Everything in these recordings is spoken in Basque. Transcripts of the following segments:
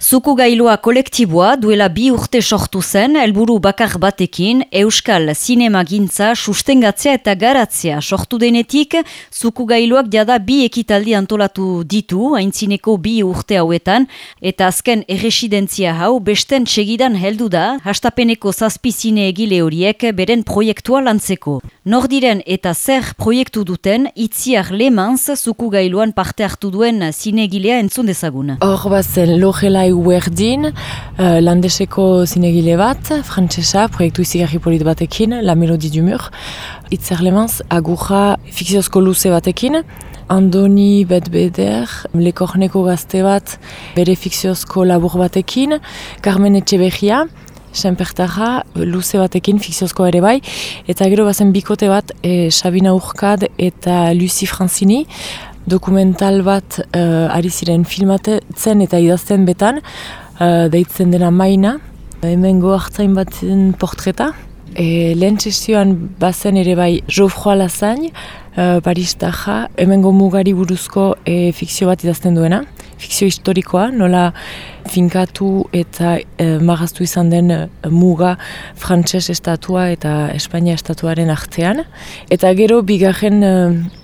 Zuku gailua kolektiboa duela bi urte sortu zen, helburu bakar batekin, Euskal Zinema Gintza sustengatzea eta garatzea sortu denetik, zuku gailuak jada bi ekitaldi antolatu ditu, haintzineko bi urte hauetan, eta azken erresidentzia hau besten segidan heldu da, hastapeneko zazpi zine egile horiek beren proiektua lantzeko. Nordiren eta zer proiektu duten, itziar lemanz zuku gailuan parte hartu duen zine egilea entzun dezagun. Hor bazen, logelai Werdin, uh, landeseko zinegile bat, frantsesa, proiektu izigarri polit batekin, La Melodie du Mur. Itzer lemans, agurra fikziozko luze batekin, Andoni Betbeder, lekorneko gazte bat, bere fikziozko labur batekin, Carmen Etxeberria, Senpertarra, luze batekin, fikziozko ere bai, eta gero bazen bikote bat, e, Sabina Urkad eta Lucy Francini, dokumental bat uh, ari ziren filmatzen eta idazten betan, uh, deitzen dena maina, hemen goartzain bat portreta. E, lehen txestioan bazen ere bai Jofroa Lazain, uh, Paris Taja, hemen mugari buruzko e, fikzio bat idazten duena, fikzio historikoa, nola finkatu eta e, magaztu izan den muga frantses estatua eta Espainia estatuaren artean. Eta gero bigarren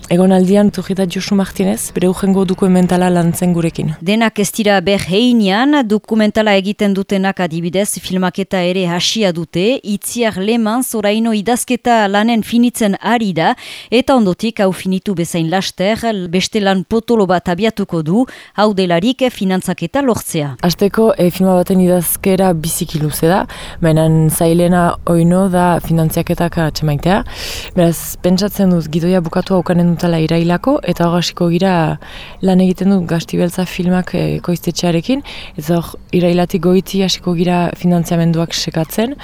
Egon aldian, Turrita Josu Martinez, bere urrengo dokumentala lantzen gurekin. Denak ez dira berheinean, dokumentala egiten dutenak adibidez, filmaketa ere hasia dute, itziar leman zoraino idazketa lanen finitzen ari da, eta ondotik hau finitu bezain laster, beste lan potolo bat abiatuko du, hau delarik finantzaketa lortzea. Azteko, e, filma baten idazkera biziki luze da, menan zailena oino da finantziaketak atxemaitea. Beraz, pentsatzen dut, gidoia bukatu haukanen dutela irailako, eta hor gira lan egiten dut gaztibeltza filmak e, koiztetxearekin, eta hor irailatik goiti hasiko gira finantziamenduak sekatzen,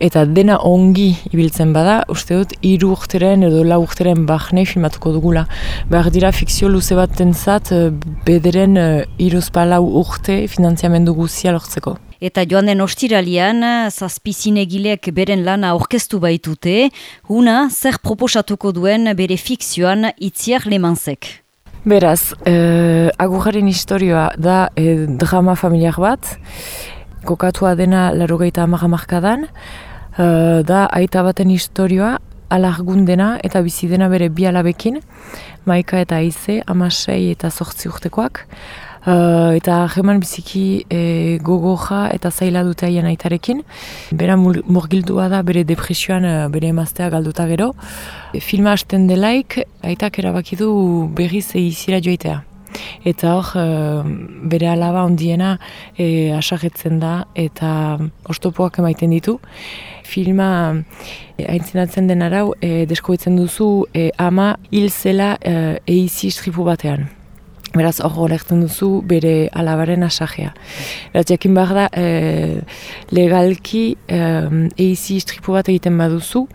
eta dena ongi ibiltzen bada, uste dut, iru urteren edo lau urteren bahne filmatuko dugula. Behar dira fikzio luze bat dentzat, eh, bederen e, iruz palau urte finantziamendu guzia lortzeko. Eta joan den ostiralian, zazpizinegilek beren lana orkestu baitute, huna zer proposatuko duen bere fikzioan itziar lemanzek. Beraz, eh, agujaren historioa da eh, drama familiar bat, kokatua dena larogeita amagamarkadan, eh, da aita baten historioa, alargun dena eta bizi dena bere bi alabekin, maika eta aize, amasei eta sortzi urtekoak, Uh, eta jeman biziki e, gogoja eta zaila dute haien aitarekin. Bera murgildua da bere depresioan uh, bere emaztea galduta gero. E, filma hasten delaik, aitak erabaki du berriz izira joitea. Eta hor, bere alaba ondiena e, asagetzen da eta ostopoak emaiten ditu. Filma haintzinatzen den arau, e, deskoetzen duzu e, ama hil zela e, eizi batean. Beraz, hor horretzen duzu bere alabaren asajea. Beraz, jakin behar da, e, legalki e, eizi istripu bat egiten baduzu,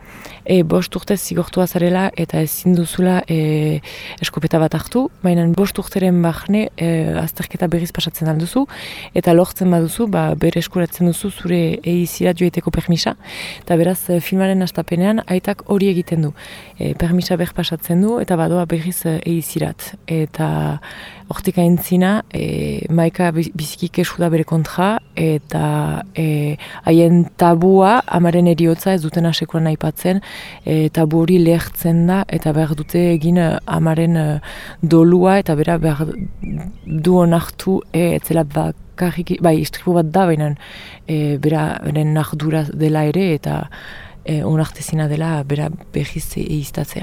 e, bost urte zigortua zarela eta ezin duzula e, eskopeta bat hartu, baina bost urteren bahne e, azterketa berriz pasatzen alduzu, eta lortzen baduzu, ba, bere eskuratzen duzu zure eizirat joeteko permisa, eta beraz, filmaren astapenean, aitak hori egiten du. E, permisa ber pasatzen du, eta badoa berriz eizirat. Eta hortik aintzina, e, maika biziki kesu da bere kontra, eta e, haien tabua, amaren eriotza ez duten asekuan aipatzen, e, tabu hori lehertzen da, eta behar dute egin amaren e, dolua, eta bera behar du onartu, e, etzela bakarrik, bai, istripu bat da, baina e, bera beren nahdura dela ere, eta e, onartezina dela bera behiz eiztatzea.